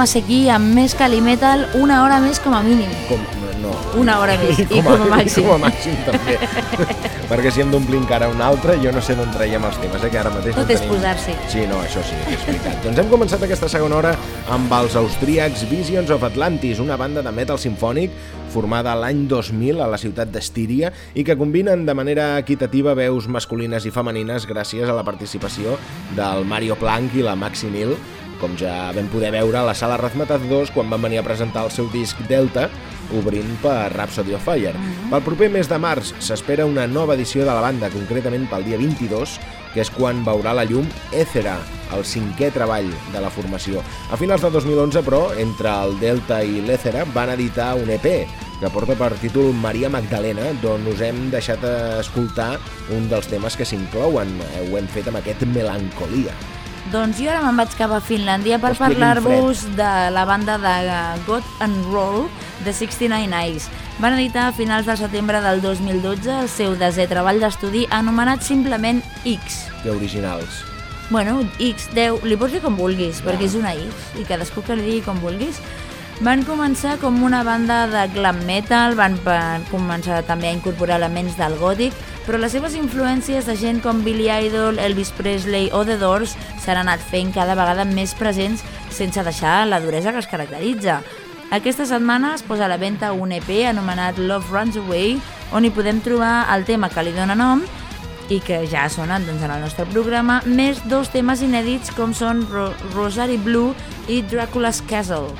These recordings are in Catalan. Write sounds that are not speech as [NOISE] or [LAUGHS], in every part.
Tornem a ser aquí amb més Calimetal una hora més com a mínim. Com, no. Una hora més, i com a màxim. I com a màxim també. [LAUGHS] Perquè si hem d'omplir encara una altra, jo no sé d'on traiem els temes, eh, que ara mateix Tot no és tenim... posar-s'hi. Sí, no, això sí, és veritat. doncs hem començat aquesta segona hora amb els austríacs Visions of Atlantis, una banda de metal sinfònic formada l'any 2000 a la ciutat d'Estíria i que combinen de manera equitativa veus masculines i femenines gràcies a la participació del Mario Planck i la Maxi Nil, com ja vam poder veure a la sala Razmataz 2 quan van venir a presentar el seu disc Delta, obrint per Rhapsody of Fire. Pel proper mes de març s'espera una nova edició de la banda, concretament pel dia 22, que és quan veurà la llum Éthera, el cinquè treball de la formació. A finals de 2011, però, entre el Delta i l'Éthera van editar un EP que porta per títol Maria Magdalena, d'on us hem deixat escoltar un dels temes que s'inclouen. Ho hem fet amb aquest Melancolia. Doncs jo ara me'n vaig cap a Finlàndia per parlar-vos de la banda de God and Roll de 69 Eyes. Van editar a finals de setembre del 2012 el seu desè treball d'estudi anomenat simplement X. Que originals. Bueno, X, 10, li pots dir com vulguis, perquè és una X, i cadascú que li digui com vulguis. Van començar com una banda de glam metal, van començar també a incorporar elements del gòtic, però les seves influències de gent com Billy Idol, Elvis Presley o The Doors s'han anat fent cada vegada més presents sense deixar la duresa que els caracteritza. Aquesta setmana es posa a la venda un EP anomenat Love Runs Away, on hi podem trobar el tema que li dóna nom i que ja sonat doncs, en el nostre programa, més dos temes inèdits com són Ro Rosary Blue i Dracula's Castle.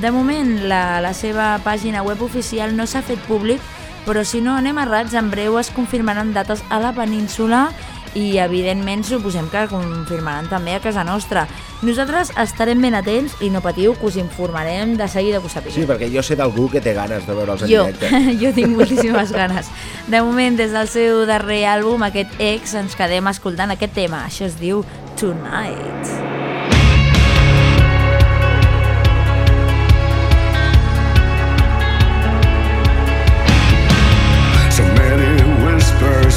De moment, la, la seva pàgina web oficial no s'ha fet públic, però si no anem errats, en breu es confirmaran dates a la península i evidentment suposem que confirmaran també a casa nostra. Nosaltres estarem ben atents i no patiu que us informarem de seguida que ho sapigueu. Sí, perquè jo sé d'algú que té ganes de veure'ls en Jo, directe. [LAUGHS] jo tinc moltíssimes ganes. De moment, des del seu darrer àlbum, aquest ex, ens quedem escoltant aquest tema. Això es diu Tonight. So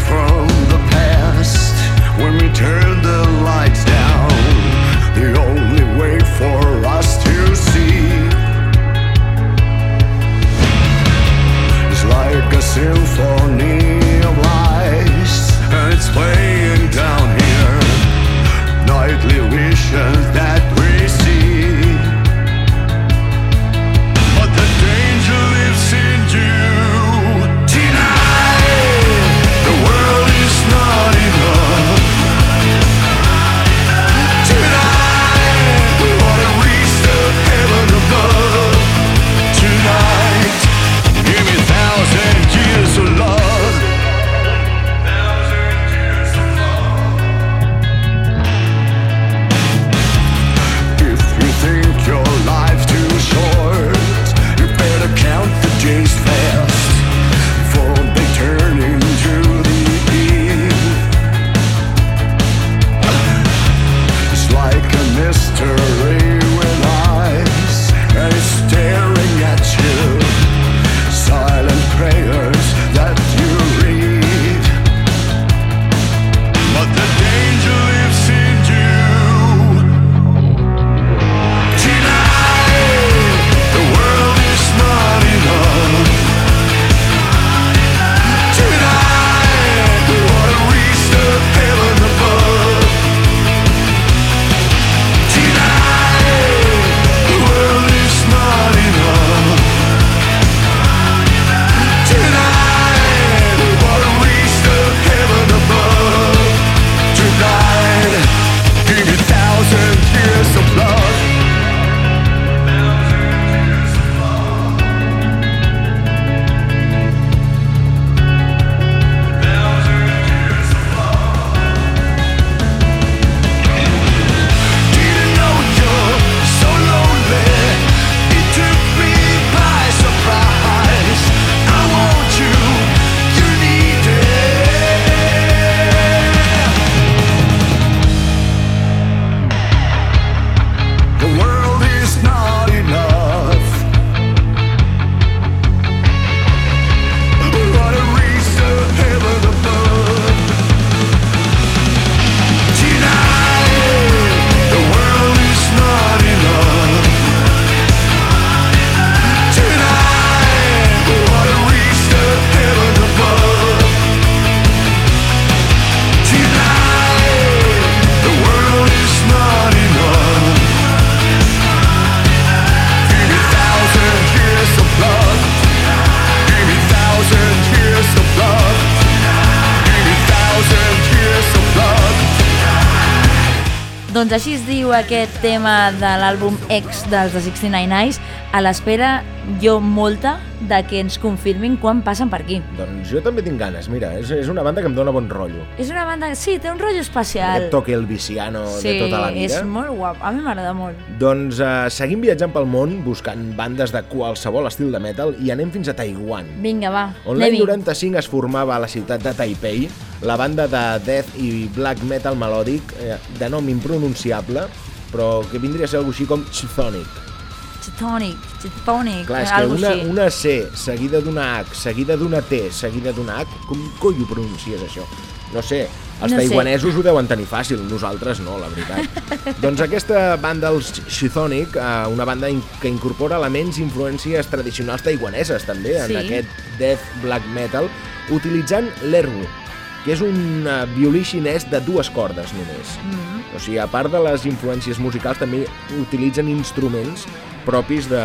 from the past when we turn the lights down. The only way for us to see is like a symphony of lies, and it's playing down here. Nightly visions that aquest tema de l'àlbum X dels The 69 Eyes, a l'espera jo molta de que ens confirmin quan passen per aquí. Doncs jo també tinc ganes, mira, és, és una banda que em dóna bon rotllo. És una banda, sí, té un rotllo especial. Aquest toque elvisiano sí, de tota la vida. és molt guap, a mi m'agrada molt. Doncs eh, seguim viatjant pel món buscant bandes de qualsevol estil de metal i anem fins a Taiwan. Vinga, va, On l'any anem-hi. 95 es formava a la ciutat de Taipei la banda de death i black metal melòdic eh, de nom impronunciable, però que vindria a ser alguna així com Chthonic. Chitonic, Chitonic, Clar, és que una, així. una C seguida d'una H, seguida d'una T, seguida d'una H, com coi ho pronuncies això? No sé, els No sé. taiwanesos ho deuen tenir fàcil, nosaltres no, la veritat. [LAUGHS] doncs aquesta banda, els Chthonic, eh, una banda que incorpora elements i influències tradicionals taiwaneses també, en Sí. aquest death black metal, utilitzant l'erhu, que és un eh, violí xinès de dues cordes només. Mm. O sigui, a part de les influències musicals, també utilitzen instruments propis de,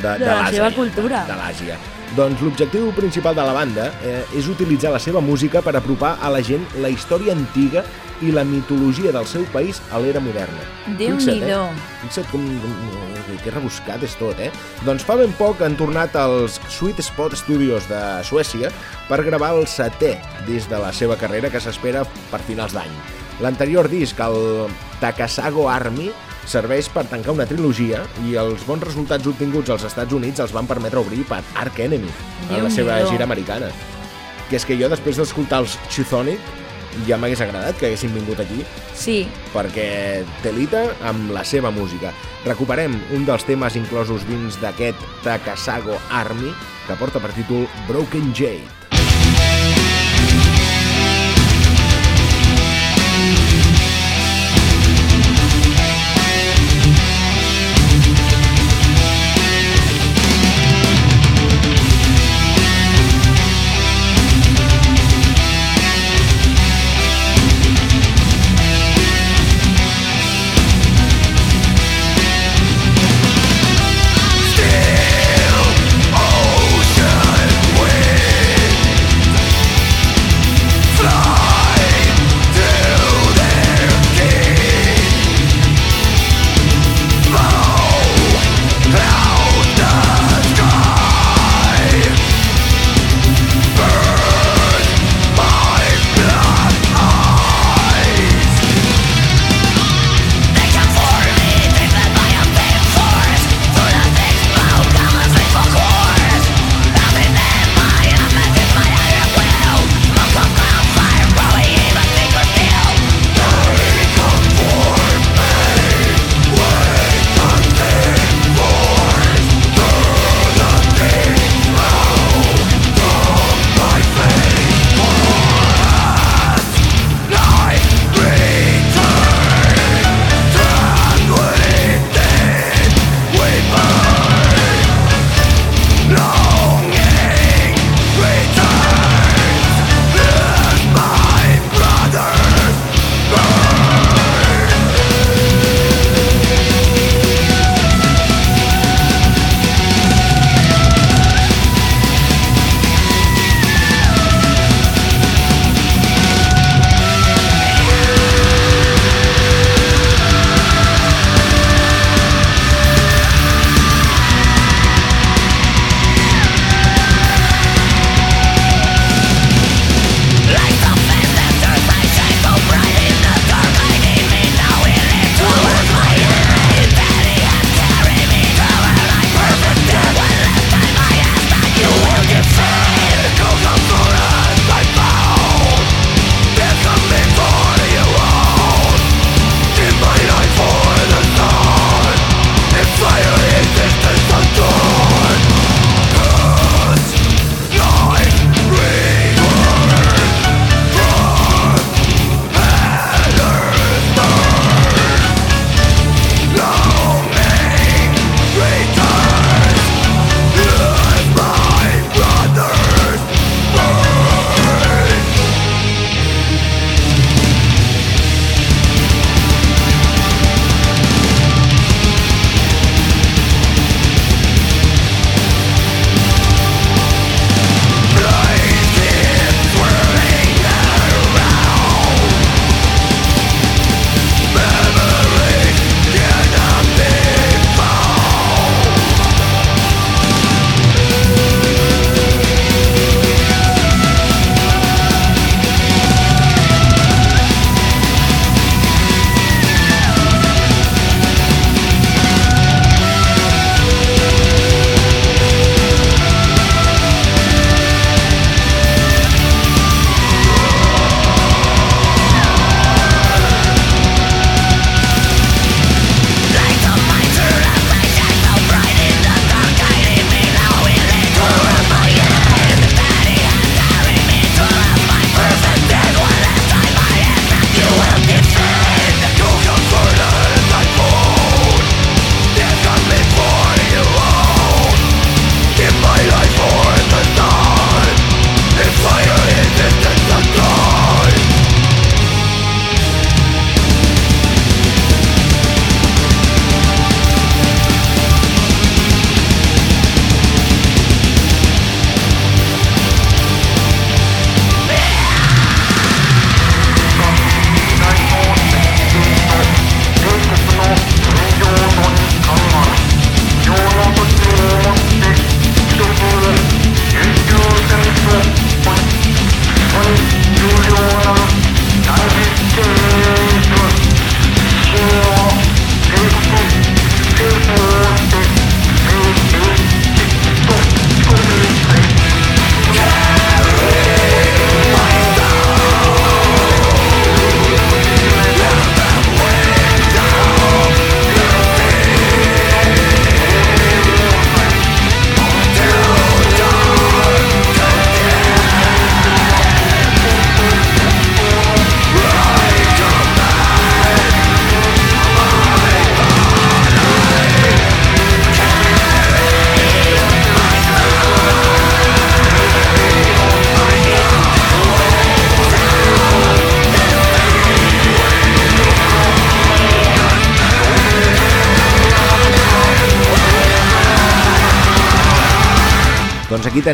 de, De la l'Àsia, seva cultura. De l'Àsia. Doncs l'objectiu principal de la banda eh, és utilitzar la seva música per apropar a la gent la història antiga i la mitologia del seu país a l'era moderna. Déu-n'hi-do. eh? Fixa't com, com, que rebuscat és tot, eh? Doncs fa ben poc han tornat als Sweet Spot Studios de Suècia per gravar el setè disc de la seva carrera que s'espera per finals d'any. L'anterior disc, el Takasago Army, serveix per tancar una trilogia i els bons resultats obtinguts als Estats Units els van permetre obrir per Ark Enemy en la seva gira americana. Que és que jo, després d'escoltar els Chthonic, ja m'hagués agradat que haguessin vingut aquí Sí, perquè Telita amb la seva música. Recuperem un dels temes inclosos dins d'aquest Takasago Army que porta per títol Broken Jade.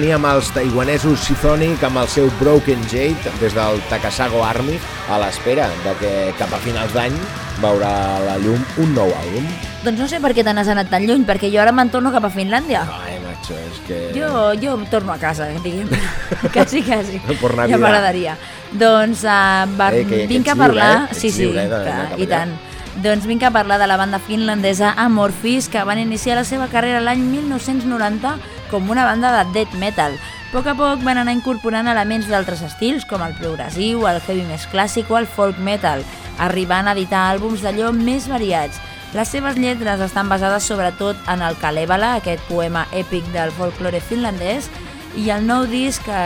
Teníem els taiwanesos Symphonic amb el seu Broken Jade des del Takasago Army a l'espera de que cap a finals d'any veurà la llum un nou àlbum. Doncs no sé per què te n'has anat tan lluny, perquè jo ara me'n torno cap a Finlàndia. Ai, macho, és que... Jo, jo em torno a casa, diguem. [LAUGHS] quasi, quasi. Per Ja m'agradaria. Doncs uh, va, Eh, que- que vinc ets a parlar... lliure, eh? Sí, sí, lliure de- clar, i tant. Doncs vinc a parlar de la banda finlandesa Amorphis, que van iniciar la seva carrera l'any 1990 com una banda de death metal. A poc a poc van anar incorporant elements d'altres estils, com el progressiu, el heavy més clàssic o el folk metal, arribant a editar àlbums d'allò més variats. Les seves lletres estan basades sobretot en el Kalevala, aquest poema èpic del folklore finlandès, i el nou disc que,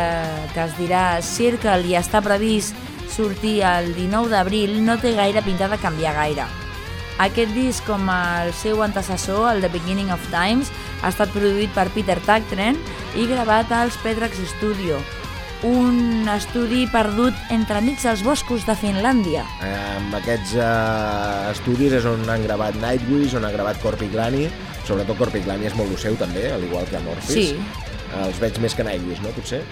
que es dirà Circle i està previst sortir el 19 d'abril no té gaire pinta de canviar gaire. Aquest disc, com el seu antecessor, el The Beginning of Times, ha estat produït per Peter Tactren i gravat als Petrax Studio, un estudi perdut entremig dels boscos de Finlàndia. Eh, amb aquests eh, estudis és on han gravat Nightwish, on ha gravat Corpiglani, sobretot Corpiglani és molt lo seu també, al igual que Amorphis. Sí. Eh, els veig més que Nightwish, no, potser?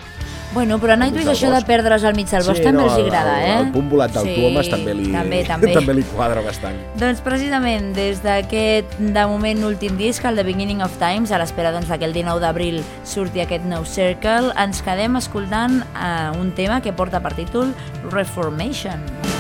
Bueno, però a Nightwish això de perdre's al mig del bosc sí, també no, els agrada, el, eh? El punt volat del sí, Tuomas també li, també, [LAUGHS] també. també li quadra bastant. Doncs precisament des d'aquest, de moment, últim disc, el The Beginning of Times, a l'espera doncs, que el 19 d'abril surti aquest nou Circle, ens quedem escoltant eh, un tema que porta per títol Reformation. Reformation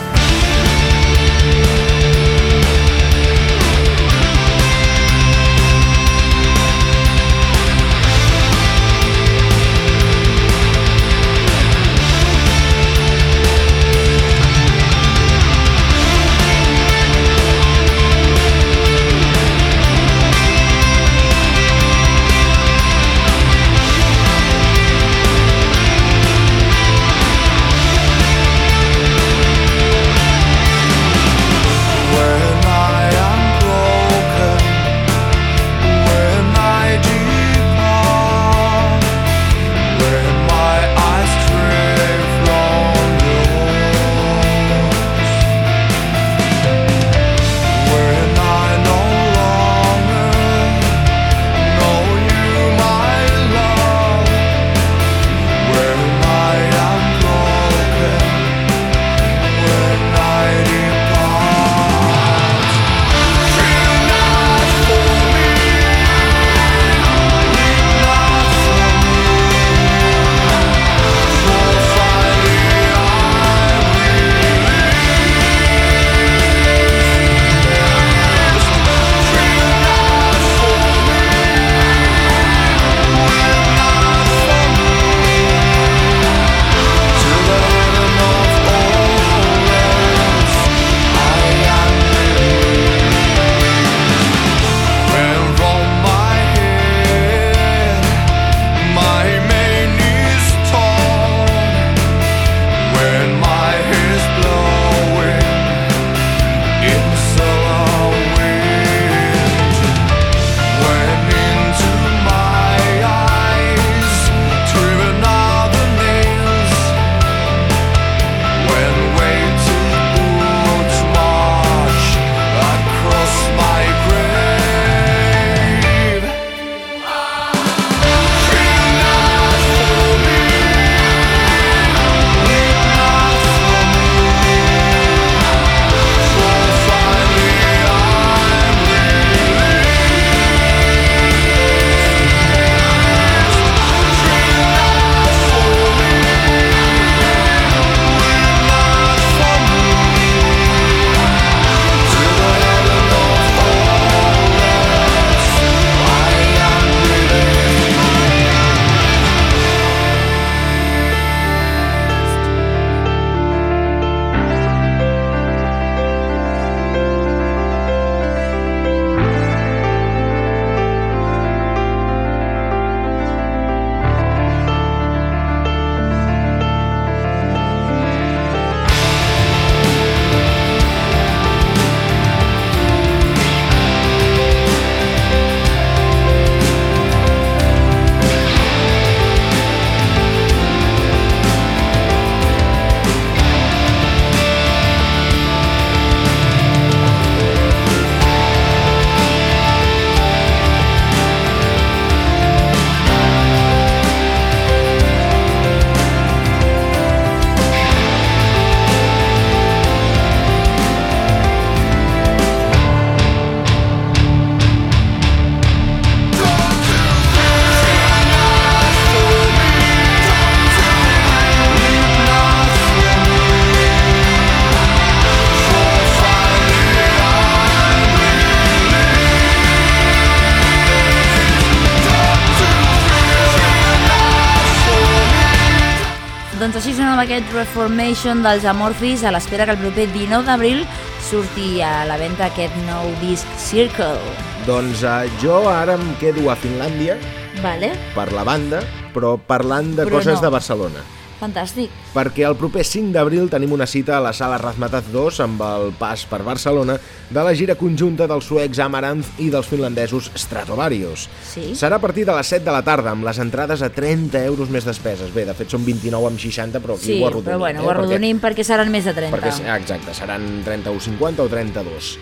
Reformation dels Amorphis a l'espera que el proper 19 d'abril surti a la venda aquest nou disc Circle. Doncs uh, jo ara em quedo a Finlàndia Vale? per la banda, però parlant de Però coses no. de Barcelona. Fantàstic. perquè el proper 5 d'abril tenim una cita a la sala Razmataz 2 amb el pas per Barcelona de la gira conjunta dels suecs Amaranth i dels finlandesos Stratovarius. Sí. Serà a partir de les 7 de la tarda, amb les entrades a 30 euros més despeses. Bé, de fet són 29 amb 60, però aquí Sí, ho arrodonim. però bueno, eh? ho arrodonim perquè, seran més de 30. Perquè, perquè, exacte, seran 31,50 o 32.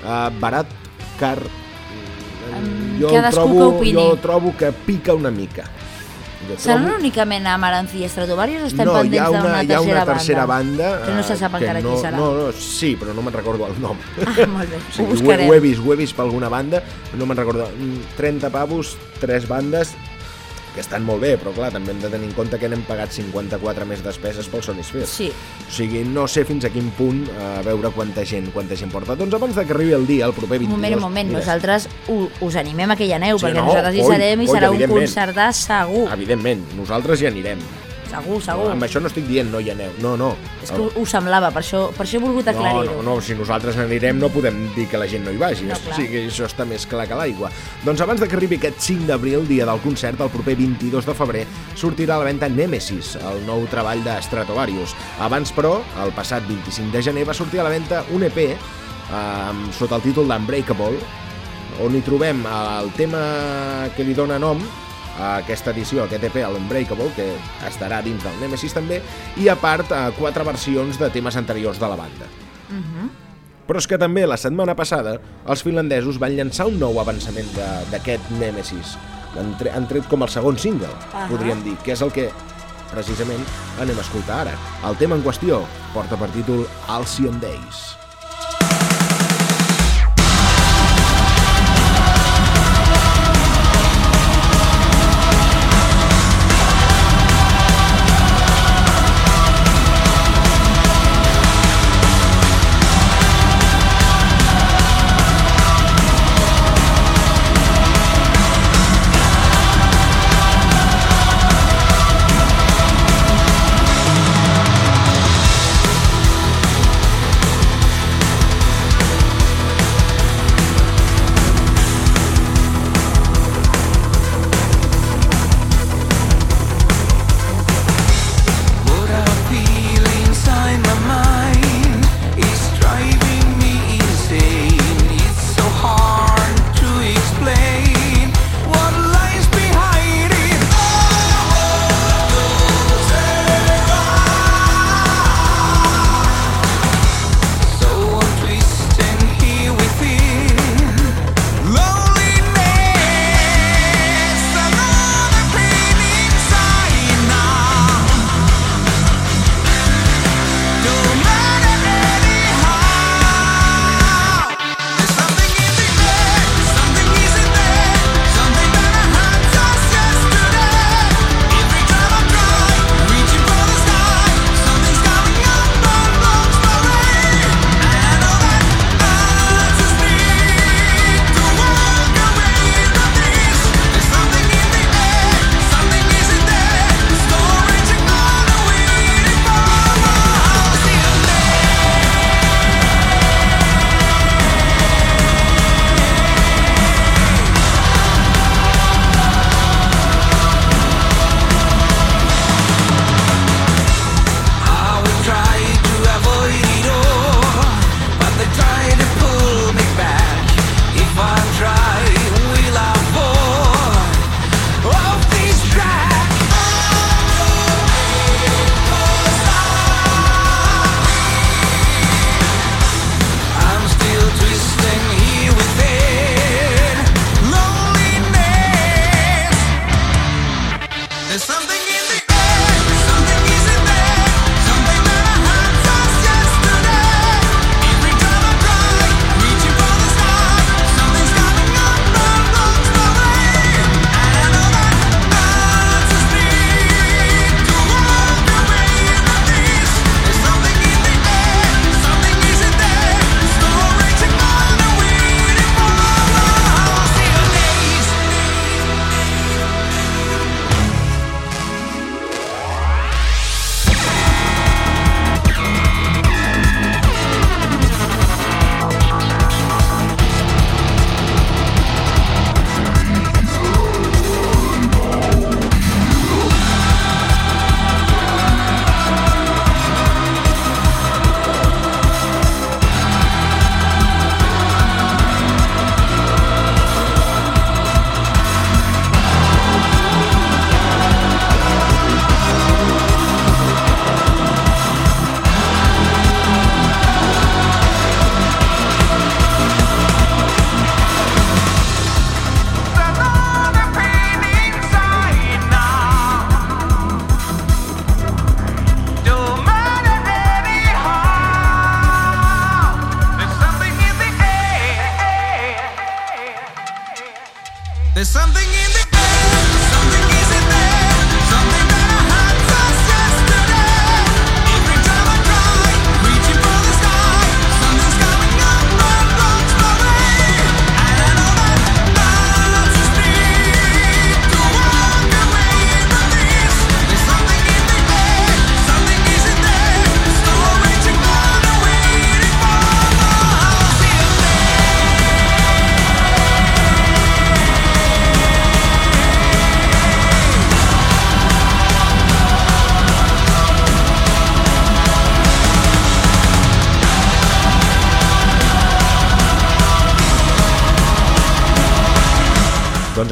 Uh, barat, car... mm, jo, trobo, opini. jo trobo que pica una mica. Jo Seran trobo- únicament Amaranth i Stratovarius o estem no, hi ha pendents una, d'una hi ha una tercera, tercera banda, Que no se sap encara no, qui serà. No, no, sí, però no me'n recordo el nom. Ah, [LAUGHS] molt bé, O ho sigui, ho, buscarem. ho he vist, ho he vist per alguna banda, no me'n recordo. Mm, 30 pavos, 3 bandes, que estan molt bé, però clar, també hem de tenir en compte que n'hem pagat 54 més despeses pel Sonisphere. Sí. O sigui, no sé fins a quin punt a veure quanta gent quanta gent porta. Doncs abans de que arribi el dia, el proper 22... Un moment, un moment, mira, nosaltres us animem a que hi aneu, Sí, perquè no, nosaltres hi oi, serem i serà un concertar segur. Evidentment, nosaltres hi anirem. Segur, segur. Amb això no estic dient no hi aneu, no, no. És que ho, ho semblava, per això, per això he volgut No, aclarir-ho. no, no, si nosaltres anirem no podem dir que la gent no hi vagi, No, o sigui, això està més clar que l'aigua. Doncs abans de que arribi aquest 5 d'abril, dia del concert, el proper 22 de febrer, sortirà a la venda Nemesis, el nou treball de Stratovarius. Abans, però, el passat 25 de gener va sortir a la venda un EP eh, sota el títol d'Unbreakable, on hi trobem el tema que li dona nom aquesta edició, aquest EP, l'Unbreakable, que estarà dins del Nemesis també, i a part quatre versions de temes anteriors de la banda. Però és que també la setmana passada els finlandesos van llançar un nou avançament d'aquest Nemesis. Han, tre han tret com el segon single, Ahà. podríem dir, que és el que precisament anem a escoltar ara. El tema en qüestió porta per títol Halcyon Days.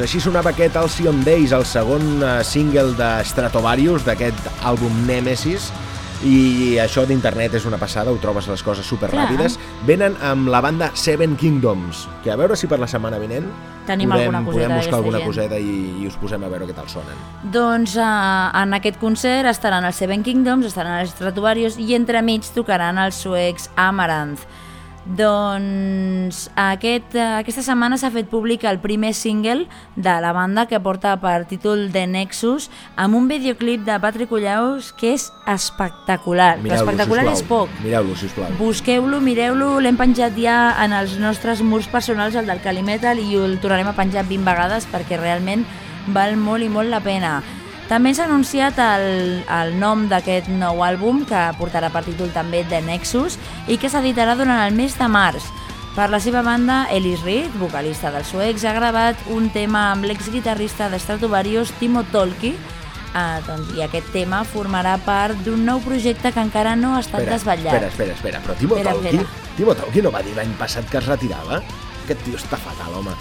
Així sonava aquest Alcyon Days, el segon eh, single de Stratovarius, d'aquest àlbum Nemesis, i això d'internet és una passada, ho trobes les coses super ràpides. Venen amb la banda Seven Kingdoms, que a veure si per la setmana vinent Tenim podem, alguna coseta podem buscar alguna gent. coseta i, i us posem a veure què tal sonen. Doncs uh, en aquest concert estaran els Seven Kingdoms, estaran els Stratovarius i entremig tocaran els suecs Amaranth. Doncs aquest, uh, aquesta setmana s'ha fet públic el primer single de la banda que porta per títol The Nexus amb un videoclip de Patrick Ullaus que és espectacular. Espectacular és poc. Mireu-lo, sisplau. Busqueu-lo, mireu-lo, l'hem penjat ja en els nostres murs personals, el del Calimetal, i el tornarem a penjar 20 vegades perquè realment val molt i molt la pena. També s'ha anunciat el, el nom d'aquest nou àlbum, que portarà per títol també The Nexus, i que s'editarà durant el mes de març. Per la seva banda, Ellis Reed, vocalista dels suecs, ha gravat un tema amb l'exguitarrista de Stratovarius, Timo Tolki, Uh, doncs, i aquest tema formarà part d'un nou projecte que encara no ha estat Espera, desvetllat. espera, espera, espera, però Timo Espera, Tolki, espera. Timo Tolki no va dir l'any passat que es retirava? Aquest tio està fatal, home.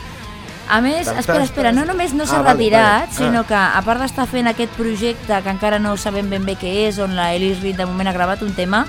A més, espera, espera, no només no Ah, s'ha vale, retirat, vale. sinó Ah. que a part d'estar fent aquest projecte que encara no sabem ben bé què és, on la Elis Reed de moment ha gravat un tema,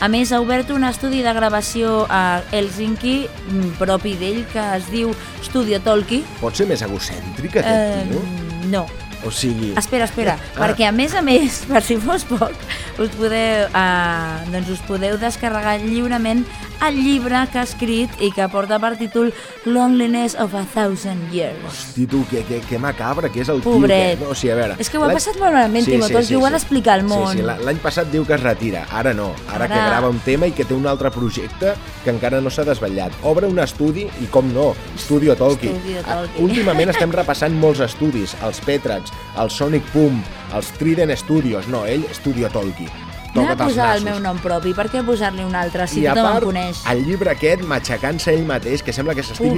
a més ha obert un estudi de gravació a Helsinki mm, propi d'ell que es diu Studio Tolki. Pot ser més egocèntric, aquest Eh, tio? no, O sigui... Espera, espera, Ah. perquè a més a més, per si fos poc, us podeu, uh, doncs us podeu descarregar lliurement el llibre que ha escrit i que porta per títol Loneliness of a Thousand Years. Hosti, tu, que, que, que macabre, que és el Pobret. tio. Que, no, o sigui, a veure... És que ho ha passat molt malament, Timo Tolki, ho ha d'explicar al món. Sí, sí, la- l'any passat diu que es retira, ara no. Ara, Ara- que grava un tema i que té un altre projecte que encara no s'ha desvetllat. Obre un estudi i, com no, Studio Tolki. Studio Ah, Tolki. Últimament estem repassant molts estudis, els Petrax, el Sonic Pump, els Trident Studios, no, ell, Studio Tolki. Anem a Toca't els posar el meu nom propi, per què posar-li un altre si I tothom part, em coneix? el llibre aquest, matxacant-se ell mateix, que sembla que s'estigui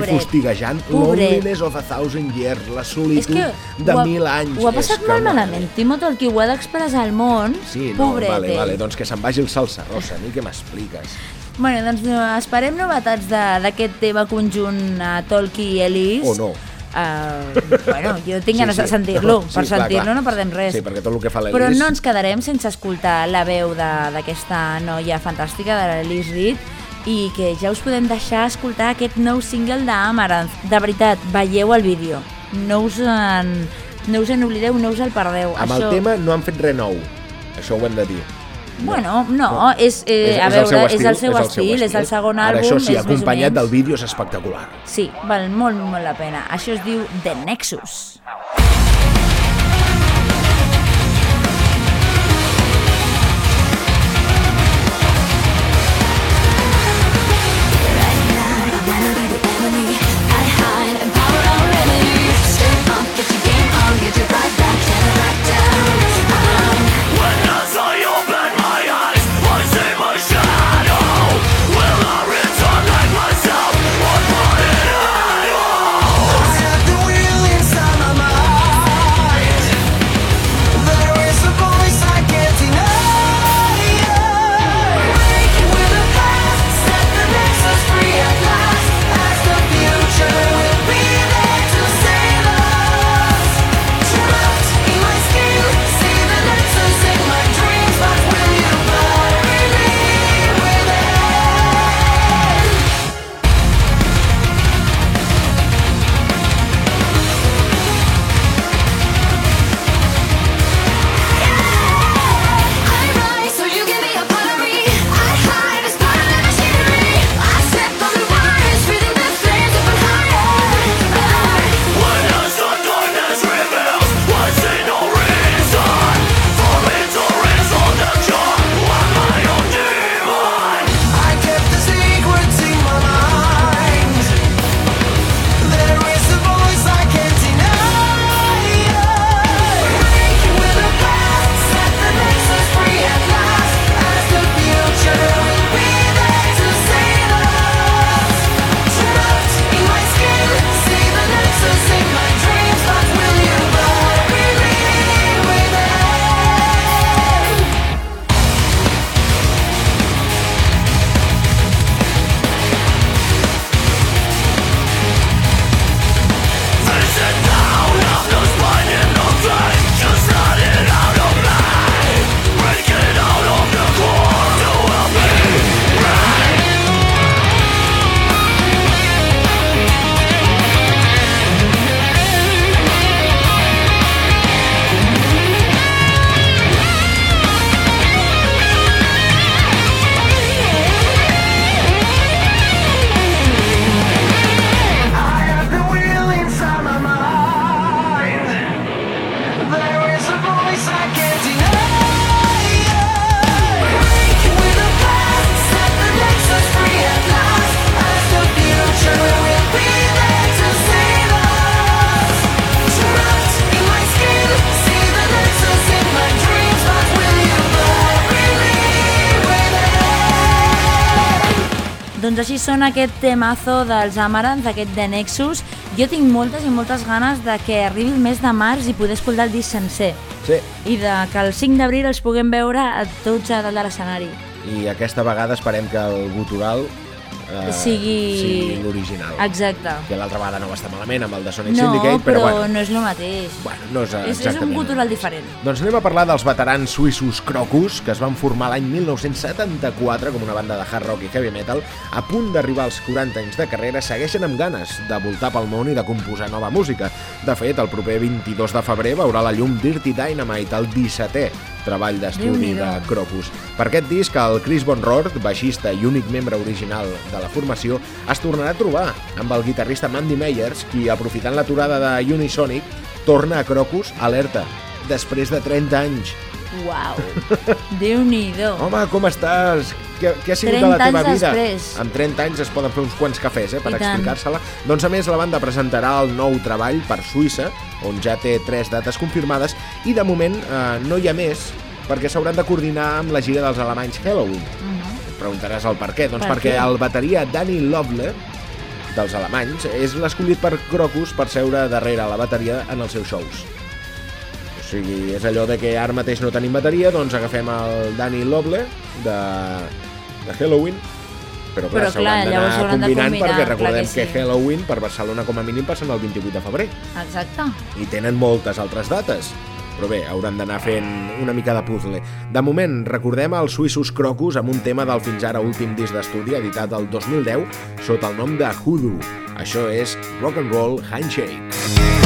Pobret. Loneliness of a Thousand Years, la És solitud de ha, mil anys. ho ha És passat que, molt malament. Timo Tolki ho ha d'expressar al món. Sí, no, Pobret vale, vale, doncs que se'n vagi el salsa rosa, a mi què m'expliques? Bueno, doncs no, esperem novetats d'aquest tema conjunt a Tolki i Ellis. O no. Uh, bueno, jo tinc ganes de Sí, sí. sentir-lo. Sí, per sentir-lo no perdem res. Sí, perquè tot el que fa l'Elis... Però no ens quedarem sense escoltar la veu de- d'aquesta noia fantàstica, de l'Elise Reed, i que ja us podem deixar escoltar aquest nou single d'Amaranth. De veritat, veieu el vídeo. No us en, no us en oblideu, no us el perdeu. Amb Això... el tema no han fet res nou, això ho hem de dir. Bueno, no, és, eh, a veure, és el seu estil, és el segon Ara, àlbum, això sí, és acompanyat del vídeo és espectacular. Sí, val molt, molt la pena. Això es diu The Nexus. The wheel sona aquest temazo dels Amarants, aquest de Nexus. Jo tinc moltes i moltes ganes de que arribi el mes de març i poder escoltar el disc sencer. Sí, I de que el 5 d'abril els puguem veure a tots a dalt de l'escenari. i aquesta vegada esperem que el gutural eh, Sigui- sigui l'original. Exacte. Que l'altra vegada no va estar malament amb el de Sonic No, Syndicate, però, però, bueno, no és el mateix. bueno, no és, és, és un cultural diferent. Doncs anem a parlar dels veterans suïssos Crocus, que es van formar l'any 1974 com una banda de hard rock i heavy metal. A punt d'arribar als 40 anys de carrera, segueixen amb ganes de voltar pel món i de composar nova música. De fet, el proper 22 de febrer veurà la llum Dirty Dynamite, el 17è treball d'estudi de. Crocus. Per aquest disc, el Chris Von Rohr, baixista i únic membre original de la formació, es tornarà a trobar amb el guitarrista Mandy Meyers, qui, aprofitant l'aturada de Unisonic, torna a Crocus alerta, després de 30 anys. Uau, [LAUGHS] Déu-n'hi-do. Home, com estàs? Què, què ha sigut de 30 la teva vida? després. Amb 30 anys es poden fer uns quants cafès, eh, per explicar-se-la. Doncs a més, la banda presentarà el nou treball per Suïssa, on ja té tres dates confirmades, i de moment eh, no hi ha més, perquè s'hauran de coordinar amb la gira dels alemanys Halloween. Et preguntaràs el per què. Doncs Per perquè què? el bateria Danny Lovle, dels alemanys, és l'escollit per Crocus per seure darrere la bateria en els seus shows. O sigui, és allò de que ara mateix no tenim bateria, doncs agafem el Danny Loble de, de Halloween, però clar, Però, clar, llavors d'anar s'hauran de combinant combinar, perquè recordem que que, sí. Halloween per Barcelona com a mínim passen el 28 de febrer Exacte. i tenen moltes altres dates. Però bé, hauran d'anar fent una mica de puzzle. De moment, recordem els suïssos Crocus amb un tema del fins ara últim disc d'estudi editat el 2010 sota el nom de Hoodoo. Això és Rock and Roll Handshake. We've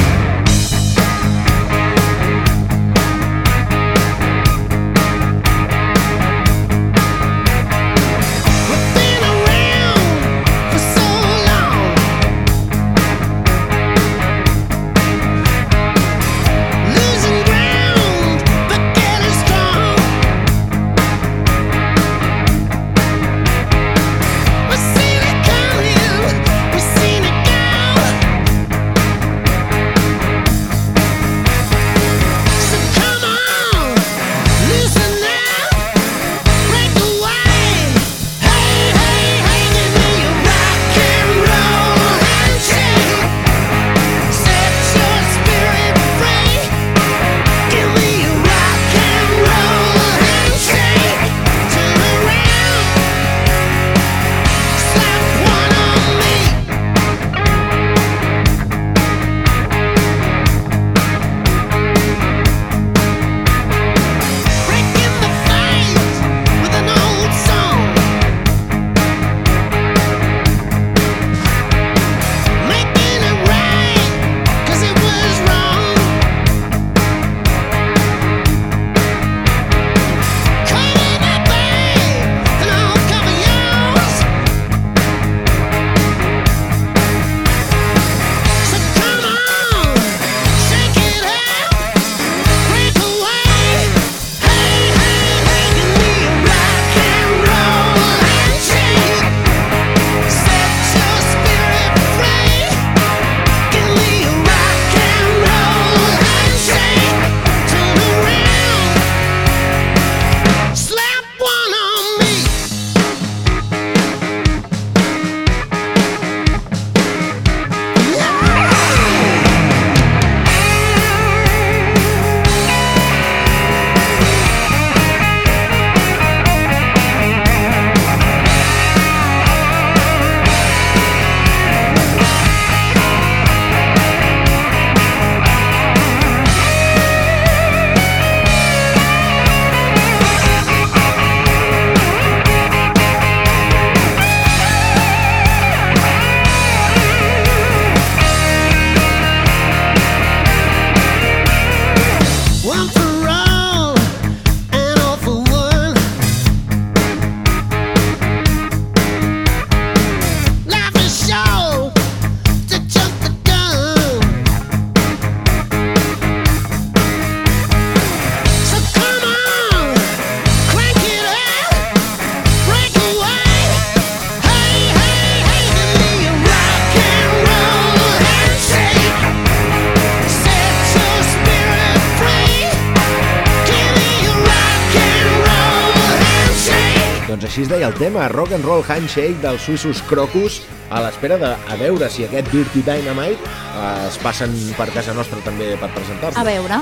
Doncs així es deia el tema, Rock and Roll Handshake dels suïssos Crocus, a l'espera de a veure si aquest Dirty Dynamite eh, es passen per casa nostra també per presentar-se. A veure...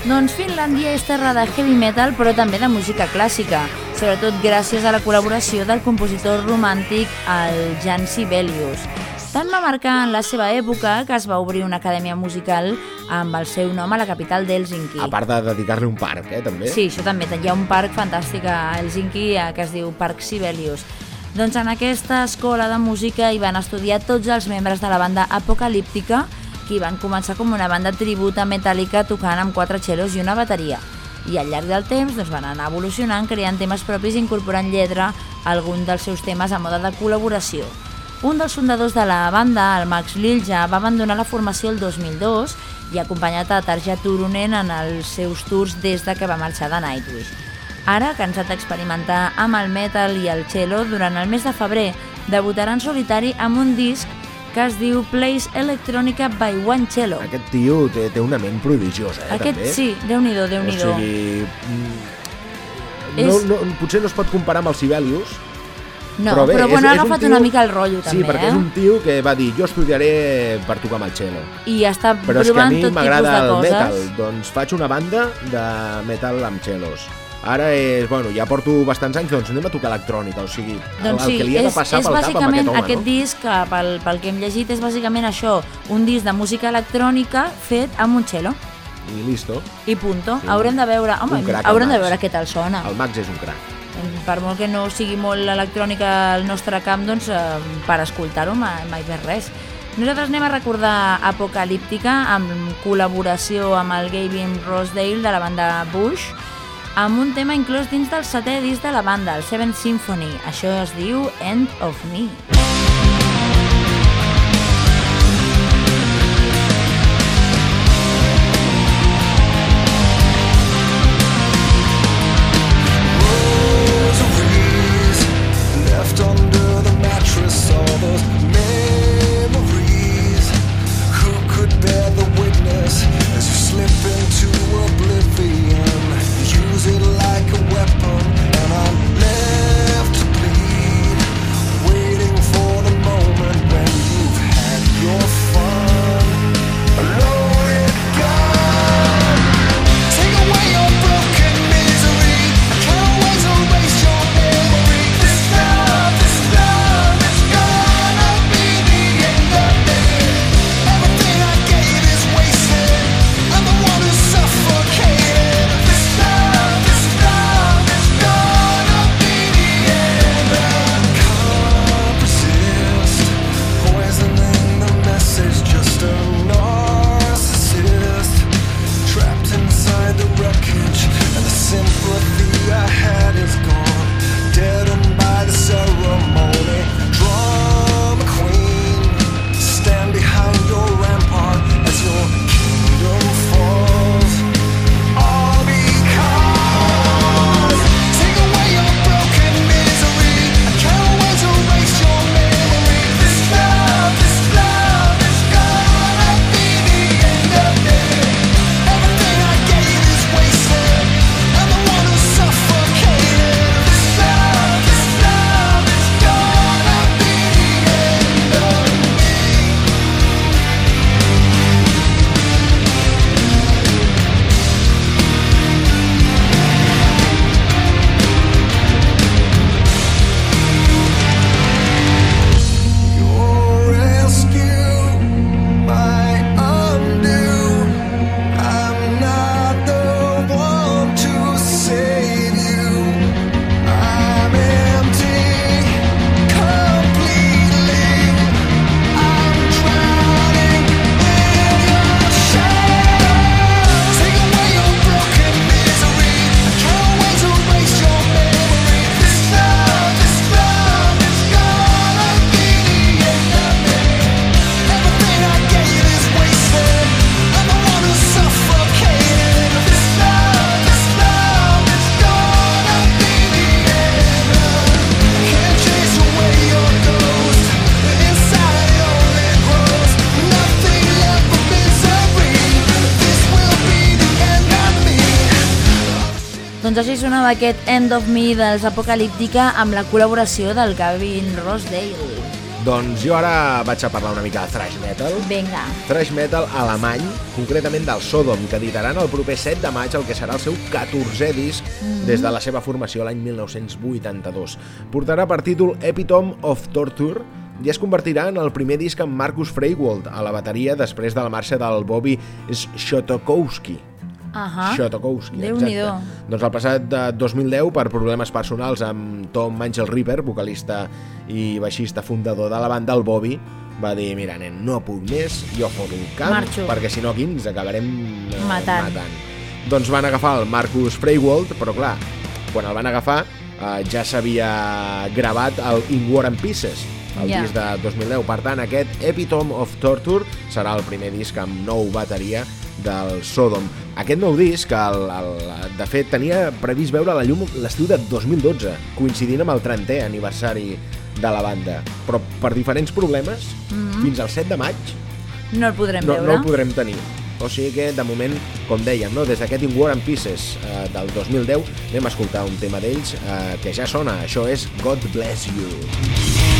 Doncs Finlàndia és terra de heavy metal, però també de música clàssica, sobretot gràcies a la col·laboració del compositor romàntic el Jan Sibelius. Tant va marcar en la seva època que es va obrir una acadèmia musical amb el seu nom a la capital d'Helsinki. A part de dedicar-li un parc, eh, també. Sí, això també. Hi ha un parc fantàstic a Helsinki eh, que es diu Parc Sibelius. Doncs en aquesta escola de música hi van estudiar tots els membres de la banda Apocalíptica, que van començar com una banda tribut a Metallica tocant amb quatre xelos i una bateria. I al llarg del temps doncs, van anar evolucionant, creant temes propis i incorporant lletra a algun dels seus temes a moda de col·laboració. Un dels fundadors de la banda, el Max Lilja, va abandonar la formació el 2002 i ha acompanyat a Tarja Turunen en els seus tours des de que va marxar de Nightwish. Ara, cansat d'experimentar amb el metal i el cello, durant el mes de febrer debutarà en solitari amb un disc que es diu Place Electronica by One Cello. Aquest tio té, té una ment prodigiosa, eh, Aquest també. sí, déu-n'hi-do, déu nhi O sigui... mm, No, no, potser no es pot comparar amb el Sibelius, No, però bé, però bueno, és, ha és un agafat tio... una mica el rotllo sí, també, perquè eh? és un tio que va dir jo estudiaré per tocar amb el cello. I està Però és que a provant mi tot tipus m'agrada de el coses. metal, doncs faig una banda de metal amb cellos. Ara és, bueno, ja porto bastants anys, doncs anem a tocar electrònica, o sigui, el, Doncs el sí, que li ha de és, passar és pel cap amb bàsicament aquest home, aquest no? disc, que pel, pel que hem llegit, és bàsicament això, un disc de música electrònica fet amb un cello. I listo, I punto. Sí. Haurem de veure, home, el haurem de veure què tal sona. el Max és un crac. Per molt que no sigui molt electrònica al nostre camp, doncs eh, per escoltar-ho mai, mai més res. Nosaltres anem a recordar Apocalíptica amb col·laboració amb el Gavin Rosedale de la banda Bush amb un tema inclòs dins del setè disc de la banda, el Seventh Symphony. Això es diu End of Me. Rosaries aquest End of Me dels Apocalíptica amb la col·laboració del Gavin Rossdale. Doncs jo ara vaig a parlar una mica de thrash metal. Vinga. Thrash metal alemany, concretament del Sodom, que editaran el proper 7 de maig el que serà el seu 14è disc des de la seva formació l'any 1982. Portarà per títol Epitome of Torture i es convertirà en el primer disc amb Marcus Freiwald a la bateria després de la marxa del Bobby Shotokowski. Ahà. Shotokowski, Déu-n'hi-do. exacte. Doncs el passat de 2010, per problemes personals amb Tom Angel Ripper, vocalista i baixista fundador de la banda, el Bobby, va dir, mira, nen, no puc més, jo foto un camp, Marxo. perquè si no aquí ens acabarem eh, Matant. matant. Doncs van agafar el Marcus Freiwald, però clar, quan el van agafar eh, ja s'havia gravat el In War and Pieces, el Ja. disc de 2010. Per tant, aquest Epitome of Torture serà el primer disc amb nou bateria del Sodom. Aquest nou disc, el, el, de fet, tenia previst veure la llum l'estiu de 2012, coincidint amb el 30è aniversari de la banda. Però per diferents problemes, fins al 7 de maig No el podrem no, veure. no el podrem tenir. O sigui que, de moment, com dèiem, no? des d'aquest In War and Pieces eh, del 2010, anem a escoltar un tema d'ells eh, que ja sona. Això és God Bless You. One victim to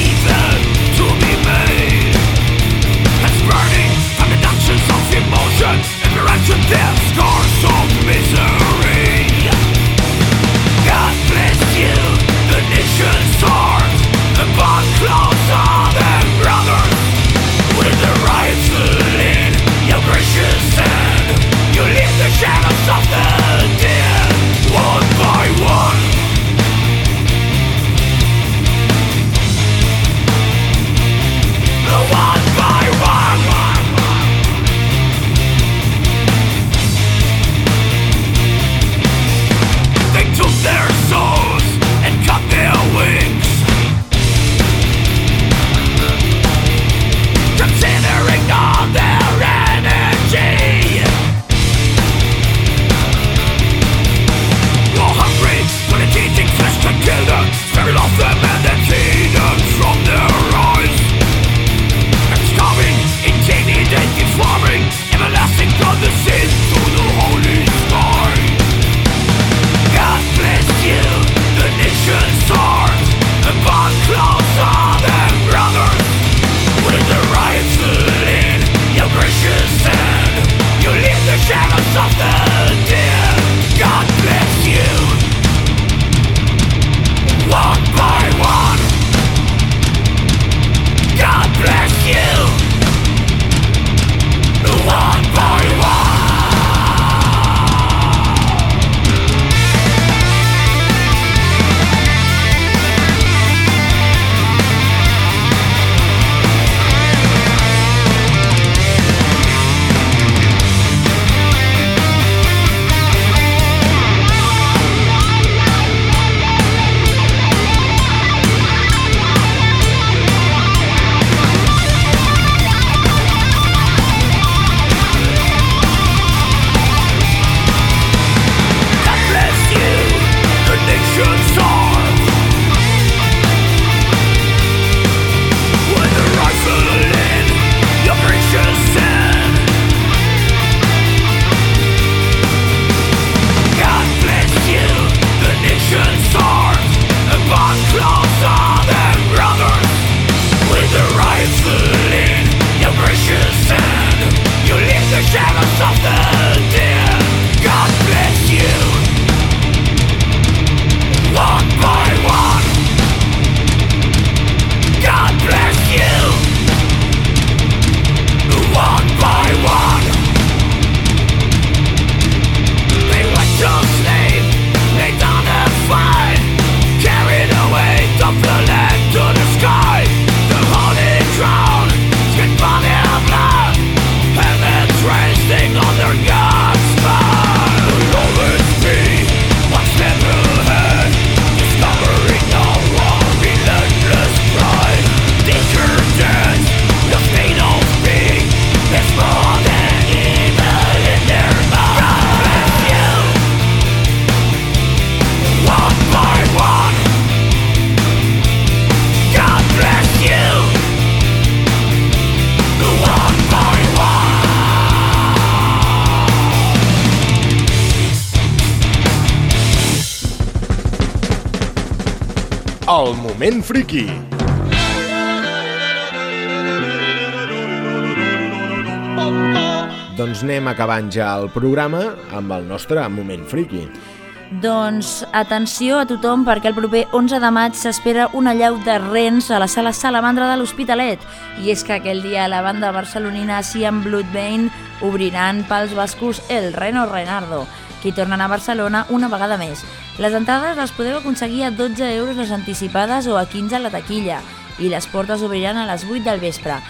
Your precious hand. You leave the shadows of the Moment Friki. Doncs anem acabant ja el programa amb el nostre Moment Friki. Doncs atenció a tothom perquè el proper 11 de maig s'espera una llau de rens a la sala Salamandra de l'Hospitalet. I és que aquell dia la banda barcelonina Siam Bloodbane obriran pels bascos el Reno Renardo, qui tornen a Barcelona una vegada més. Les entrades les podeu aconseguir a 12 euros les anticipades o a 15 a la taquilla i les portes obriran a les 8 del vespre.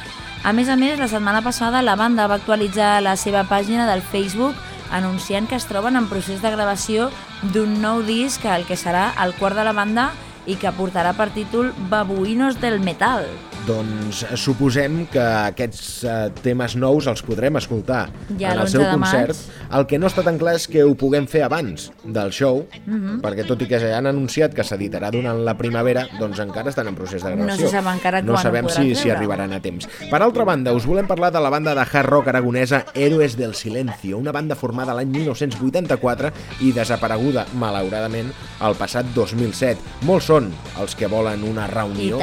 A més a més, la setmana passada la banda va actualitzar la seva pàgina del Facebook anunciant que es troben en procés de gravació d'un nou disc, el que serà el quart de la banda i que portarà per títol Babuïnos del Metal. Doncs suposem que aquests eh, temes nous els podrem escoltar Ja en el l'11 seu maig. concert. El que no està tan clar és que ho puguem fer abans del show, Mhm. perquè tot i que ja han anunciat que s'editarà durant la primavera, doncs encara estan en procés de No gravació. se sap encara No quan sabem si, si arribaran a temps. Per altra banda, us volem parlar de la banda de hard rock aragonesa Héroes del Silencio, una banda formada l'any 1984 i desapareguda, malauradament, el passat 2007. Molts són els que volen una reunió,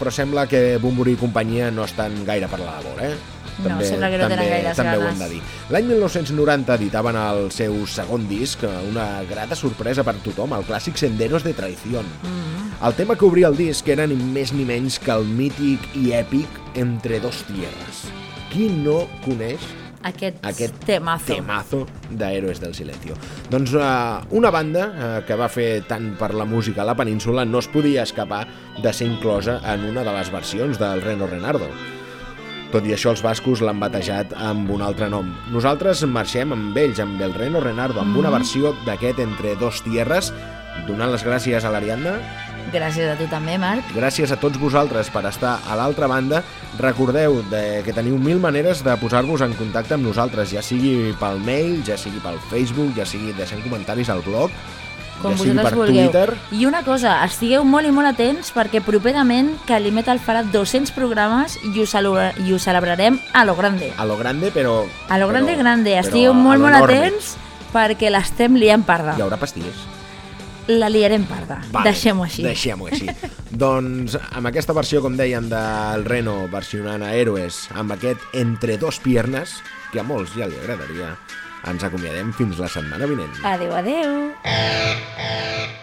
però sembla que Bumburi i companyia no estan gaire per la labor, eh? No, sembla que no tenen també, gaires també ho ganes. hem de dir. L'any 1990 editaven el seu segon disc, una grata sorpresa per tothom, el clàssic Senderos de Traición. Mm-hmm. El tema que obria el disc era ni més ni menys que el mític i èpic Entre dos tierras. Qui no coneix Aquest, aquest temazo. temazo d'Héroes del Silencio. Doncs uh, una banda uh, que va fer tant per la música a la península no es podia escapar de ser inclosa en una de les versions del Reno Renardo. Tot i això, els bascos l'han batejat amb un altre nom. Nosaltres marxem amb ells, amb el Reno Renardo, amb una versió d'aquest Entre dos tierras, donant les gràcies a l'Ariadna, Gràcies a tu també, Marc. gràcies a tots vosaltres per estar a l'altra banda. Recordeu de, que teniu mil maneres de posar-vos en contacte amb nosaltres, ja sigui pel mail, ja sigui pel Facebook, ja sigui deixant comentaris al blog, Com ja sigui vosaltres per vulgueu. Twitter. I una cosa, estigueu molt i molt atents perquè properament Calimetal farà 200 programes i ho, i ho celebrarem a lo grande. A lo grande, però... A lo grande, però- grande. Estigueu molt, molt atents perquè l'estem liant parda. Hi haurà pastilles. La liarem parda. Deixem-ho així. Deixem-ho així. doncs amb aquesta versió, com dèiem, del Reno versionant a Héroes, amb aquest Entre dos piernas, que a molts ja li agradaria, ens acomiadem fins la setmana vinent. Adeu, adeu.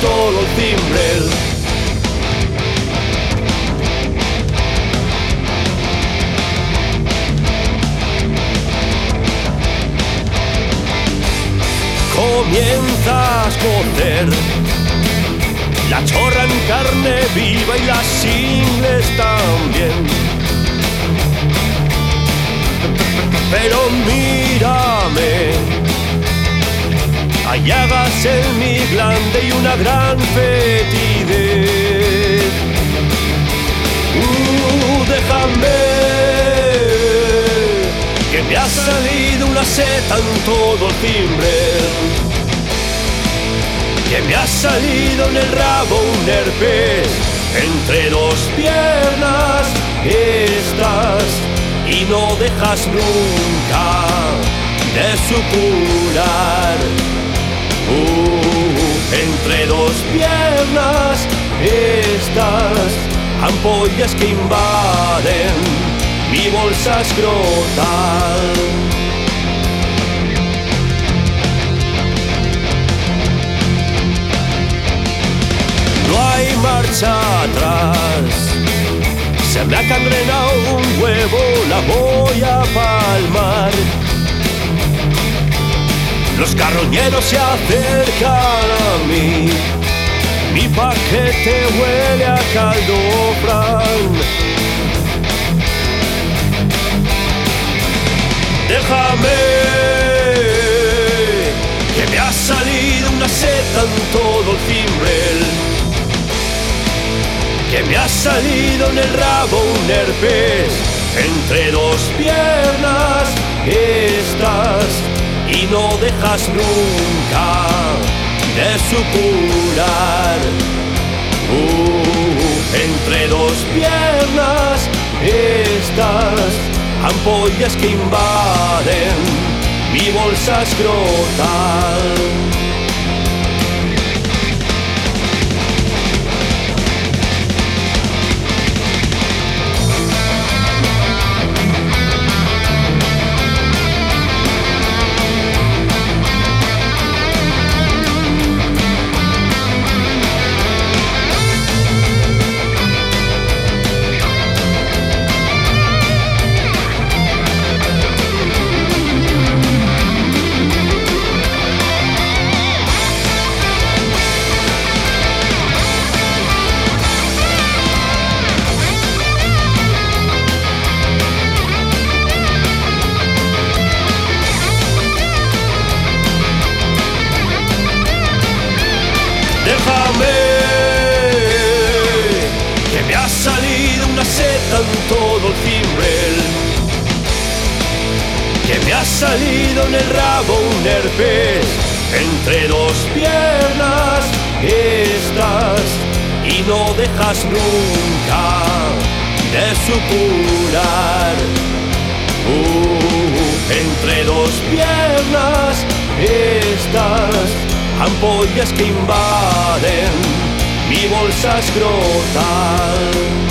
Todo el cimbel. comienza a esconder la chorra en carne viva y las ingles también. Pero mírame, hay llagas en mi glande y una gran fetidez. Uh, déjame que me ha salido una seta en todo el timbre. Que me ha salido en el rabo un herpes entre dos piernas estás y no dejas nunca de supurar Entre dos piernas estas ampollas que invaden mi bolsa escrotal. No hay marcha atrás. Se me ha cangrenado un huevo, la voy a palmar. Los carroñeros se acercan a mí. Mi paquete huele a caldo fran. Déjame que me ha salido una seta en todo el timbrel que me ha salido en el rabo un herpes entre dos piernas estás no dejas nunca de supurar Uh, entre dos piernas estas ampollas que invaden mi bolsa escrotal. En el rabo un herpes entre dos piernas estás y no dejas nunca de supurar Uh, entre dos piernas estas ampollas que invaden mi bolsa escrotal.